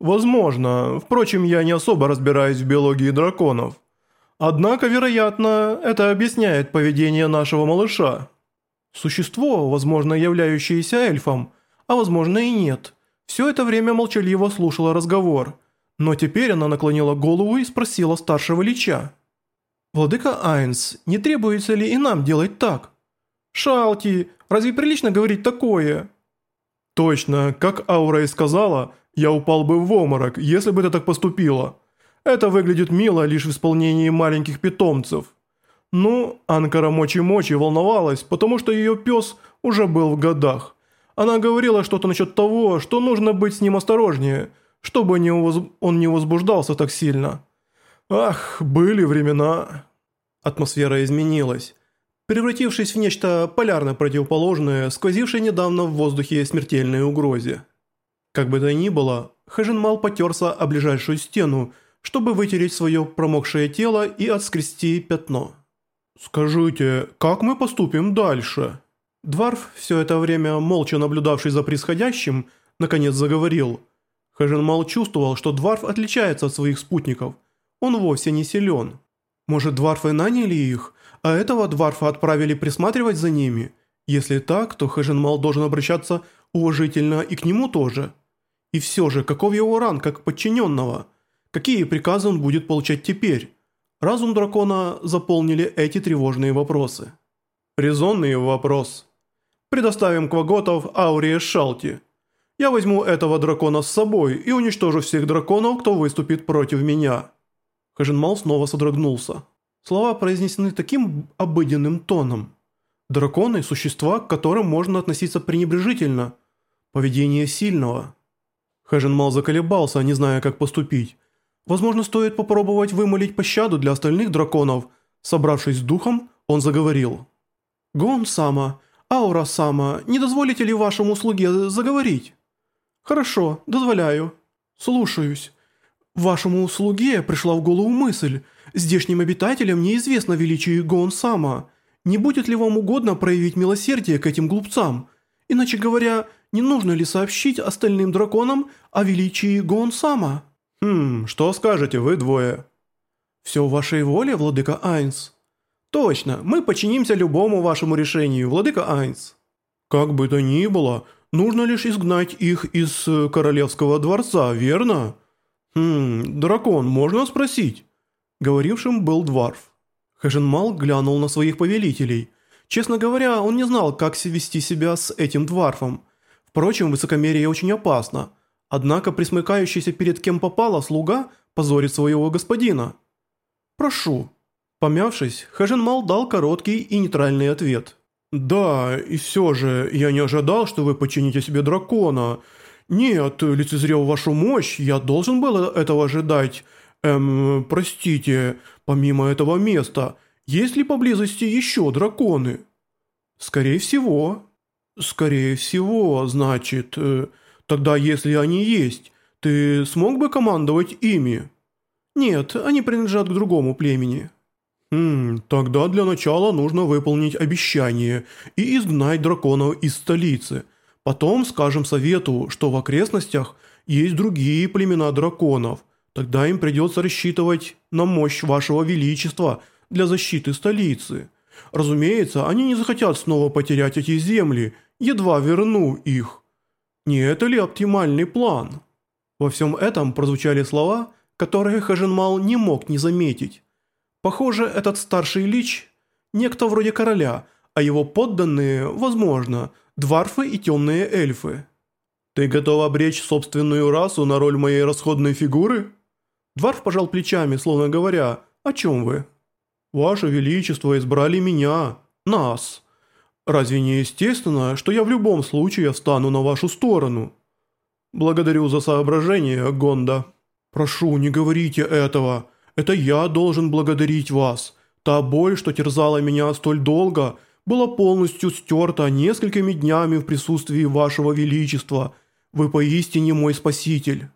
Возможно, впрочем, я не особо разбираюсь в биологии драконов. Однако, вероятно, это объясняет поведение нашего малыша. Существо, возможно, являющееся эльфом, а возможно и нет, все это время молчаливо слушало разговор, но теперь она наклонила голову и спросила старшего лича. «Владыка Айнс, не требуется ли и нам делать так?» «Шалти, разве прилично говорить такое?» «Точно, как Аура и сказала, я упал бы в обморок, если бы ты так поступила. Это выглядит мило лишь в исполнении маленьких питомцев». Ну, Анкара Мочи-Мочи волновалась, потому что ее пес уже был в годах. Она говорила что-то насчет того, что нужно быть с ним осторожнее, чтобы не воз... он не возбуждался так сильно. Ах, были времена. Атмосфера изменилась, превратившись в нечто полярно противоположное, сквозившее недавно в воздухе смертельной угрозе. Как бы то ни было, Хэжинмал потерся о ближайшую стену, чтобы вытереть свое промокшее тело и отскрести пятно. «Скажите, как мы поступим дальше?» Дварф, все это время молча наблюдавший за происходящим, наконец заговорил. Хэжинмал чувствовал, что Дварф отличается от своих спутников. Он вовсе не силен. Может, Дварфы наняли их, а этого Дварфа отправили присматривать за ними? Если так, то Хэжинмал должен обращаться уважительно и к нему тоже. И все же, каков его ранг как подчиненного? Какие приказы он будет получать теперь? Разум дракона заполнили эти тревожные вопросы. Резонный вопрос. Предоставим Кваготов Аурии Шалти. Я возьму этого дракона с собой и уничтожу всех драконов, кто выступит против меня». Хажинмал снова содрогнулся. Слова произнесены таким обыденным тоном. Драконы – существа, к которым можно относиться пренебрежительно. Поведение сильного. Хажинмал заколебался, не зная, как поступить. Возможно, стоит попробовать вымолить пощаду для остальных драконов. Собравшись с духом, он заговорил. «Гон-сама, Аура-сама, не дозволите ли вашему слуге заговорить?» «Хорошо, дозволяю. Слушаюсь. Вашему слуге пришла в голову мысль. Здешним обитателям неизвестно величие Гон-сама. Не будет ли вам угодно проявить милосердие к этим глупцам? Иначе говоря, не нужно ли сообщить остальным драконам о величии Гон-сама?» «Хм, что скажете вы двое?» «Все в вашей воле, владыка Айнс». «Точно, мы подчинимся любому вашему решению, владыка Айнс». «Как бы то ни было, нужно лишь изгнать их из э, королевского дворца, верно?» «Хм, дракон, можно спросить?» Говорившим был Дварф. Хэженмал глянул на своих повелителей. Честно говоря, он не знал, как вести себя с этим Дварфом. Впрочем, высокомерие очень опасно. Однако присмыкающийся перед кем попало слуга позорит своего господина. «Прошу». Помявшись, Хэженмал дал короткий и нейтральный ответ. «Да, и все же, я не ожидал, что вы подчините себе дракона. Нет, лицезрел вашу мощь, я должен был этого ожидать. Эм, простите, помимо этого места, есть ли поблизости еще драконы?» «Скорее всего». «Скорее всего, значит. Э, тогда если они есть, ты смог бы командовать ими?» «Нет, они принадлежат к другому племени». «Хм, тогда для начала нужно выполнить обещание и изгнать драконов из столицы. Потом скажем совету, что в окрестностях есть другие племена драконов. Тогда им придется рассчитывать на мощь вашего величества для защиты столицы. Разумеется, они не захотят снова потерять эти земли, едва верну их. Не это ли оптимальный план?» Во всем этом прозвучали слова, которые Хаженмал не мог не заметить. Похоже, этот старший лич – некто вроде короля, а его подданные, возможно, дварфы и темные эльфы. «Ты готов обречь собственную расу на роль моей расходной фигуры?» Дварф пожал плечами, словно говоря, «О чем вы?» «Ваше Величество избрали меня, нас. Разве не естественно, что я в любом случае встану на вашу сторону?» «Благодарю за соображение, Гонда». «Прошу, не говорите этого. Это я должен благодарить вас. Та боль, что терзала меня столь долго, была полностью стерта несколькими днями в присутствии вашего величества. Вы поистине мой спаситель.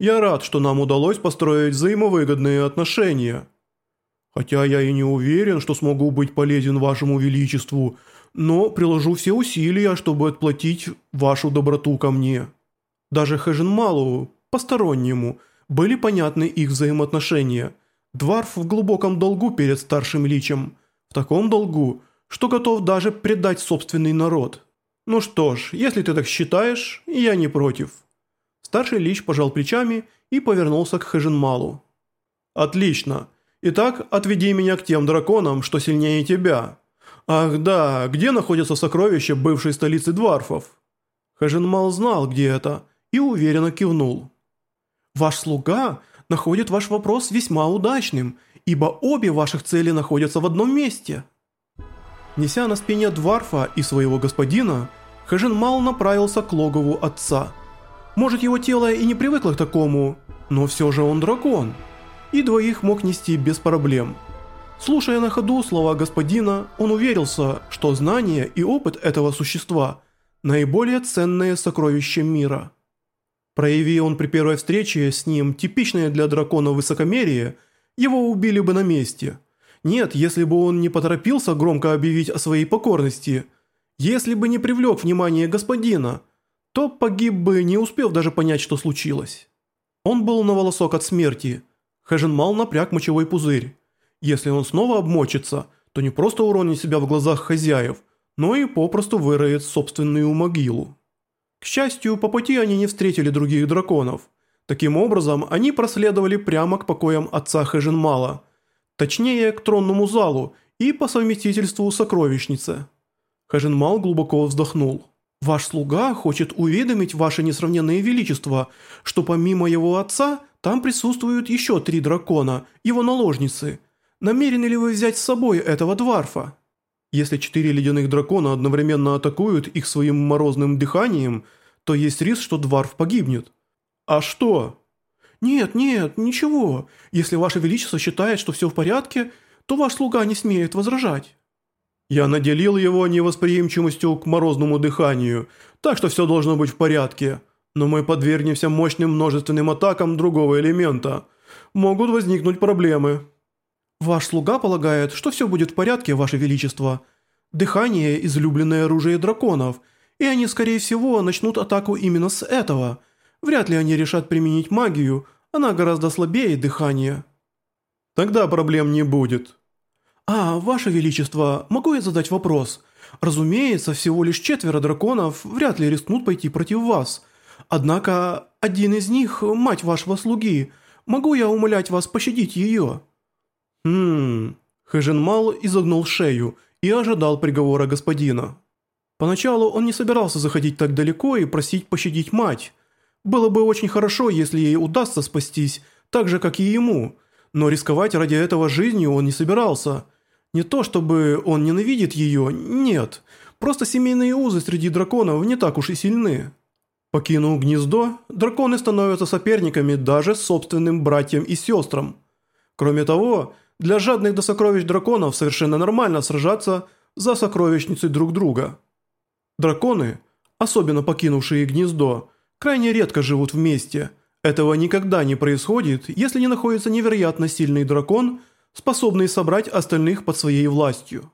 Я рад, что нам удалось построить взаимовыгодные отношения. Хотя я и не уверен, что смогу быть полезен вашему величеству, но приложу все усилия, чтобы отплатить вашу доброту ко мне. Даже Хэжинмалу постороннему, были понятны их взаимоотношения. Дварф в глубоком долгу перед старшим личем. В таком долгу, что готов даже предать собственный народ. Ну что ж, если ты так считаешь, я не против. Старший лич пожал плечами и повернулся к Хэжинмалу. «Отлично. Итак, отведи меня к тем драконам, что сильнее тебя. Ах да, где находятся сокровища бывшей столицы Дварфов?» Хэжинмал знал, где это, и уверенно кивнул. «Ваш слуга находит ваш вопрос весьма удачным, ибо обе ваших цели находятся в одном месте». Неся на спине Дварфа и своего господина, Хэжинмал направился к логову отца. Может, его тело и не привыкло к такому, но все же он дракон, и двоих мог нести без проблем. Слушая на ходу слова господина, он уверился, что знание и опыт этого существа – наиболее ценные сокровища мира. Прояви он при первой встрече с ним типичное для дракона высокомерие, его убили бы на месте. Нет, если бы он не поторопился громко объявить о своей покорности, если бы не привлек внимание господина, то погиб бы, не успев даже понять, что случилось. Он был на волосок от смерти. Хэженмал напряг мочевой пузырь. Если он снова обмочится, то не просто уронит себя в глазах хозяев, но и попросту выроет собственную могилу. К счастью, по пути они не встретили других драконов. Таким образом, они проследовали прямо к покоям отца Хэженмала, точнее, к тронному залу и по совместительству сокровищнице. Хэженмал глубоко вздохнул. Ваш слуга хочет уведомить ваше несравненное величество, что помимо его отца, там присутствуют еще три дракона, его наложницы. Намерены ли вы взять с собой этого дварфа? Если четыре ледяных дракона одновременно атакуют их своим морозным дыханием, то есть риск, что дварф погибнет. А что? Нет, нет, ничего. Если ваше величество считает, что все в порядке, то ваш слуга не смеет возражать. Я наделил его невосприимчивостью к морозному дыханию, так что все должно быть в порядке. Но мы подвергнемся мощным множественным атакам другого элемента. Могут возникнуть проблемы. Ваш слуга полагает, что все будет в порядке, ваше величество. Дыхание – излюбленное оружие драконов, и они, скорее всего, начнут атаку именно с этого. Вряд ли они решат применить магию, она гораздо слабее дыхания. Тогда проблем не будет. «А, Ваше Величество, могу я задать вопрос? Разумеется, всего лишь четверо драконов вряд ли рискнут пойти против вас. Однако один из них – мать вашего слуги. Могу я умолять вас пощадить ее?» «Хм...» Хэженмал изогнул шею и ожидал приговора господина. Поначалу он не собирался заходить так далеко и просить пощадить мать. Было бы очень хорошо, если ей удастся спастись, так же, как и ему. Но рисковать ради этого жизнью он не собирался – не то чтобы он ненавидит ее, нет. Просто семейные узы среди драконов не так уж и сильны. Покинув гнездо, драконы становятся соперниками даже собственным братьям и сестрам. Кроме того, для жадных до сокровищ драконов совершенно нормально сражаться за сокровищницей друг друга. Драконы, особенно покинувшие гнездо, крайне редко живут вместе. Этого никогда не происходит, если не находится невероятно сильный дракон – способный собрать остальных под своей властью.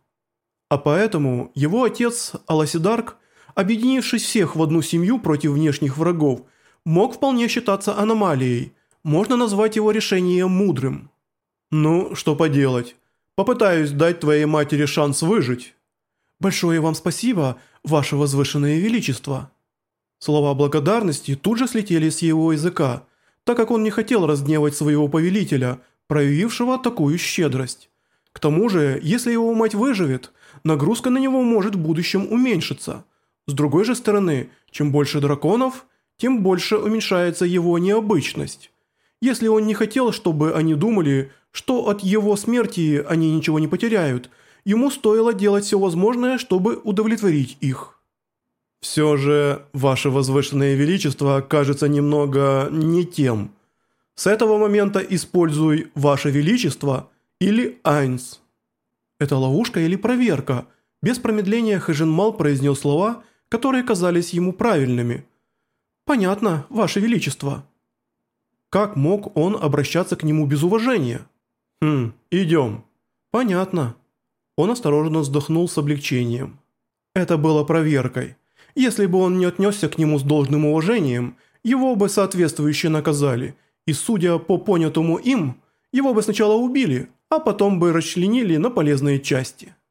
А поэтому его отец Аласидарк, объединившись всех в одну семью против внешних врагов, мог вполне считаться аномалией, можно назвать его решение мудрым. «Ну, что поделать, попытаюсь дать твоей матери шанс выжить». «Большое вам спасибо, ваше возвышенное величество». Слова благодарности тут же слетели с его языка, так как он не хотел разгневать своего повелителя – проявившего такую щедрость. К тому же, если его мать выживет, нагрузка на него может в будущем уменьшиться. С другой же стороны, чем больше драконов, тем больше уменьшается его необычность. Если он не хотел, чтобы они думали, что от его смерти они ничего не потеряют, ему стоило делать все возможное, чтобы удовлетворить их. «Все же, ваше возвышенное величество кажется немного не тем», с этого момента используй «Ваше Величество» или «Айнс». Это ловушка или проверка. Без промедления Хэжинмал произнес слова, которые казались ему правильными. «Понятно, Ваше Величество». Как мог он обращаться к нему без уважения? «Хм, идем». «Понятно». Он осторожно вздохнул с облегчением. Это было проверкой. Если бы он не отнесся к нему с должным уважением – его бы соответствующе наказали, и судя по понятому им, его бы сначала убили, а потом бы расчленили на полезные части.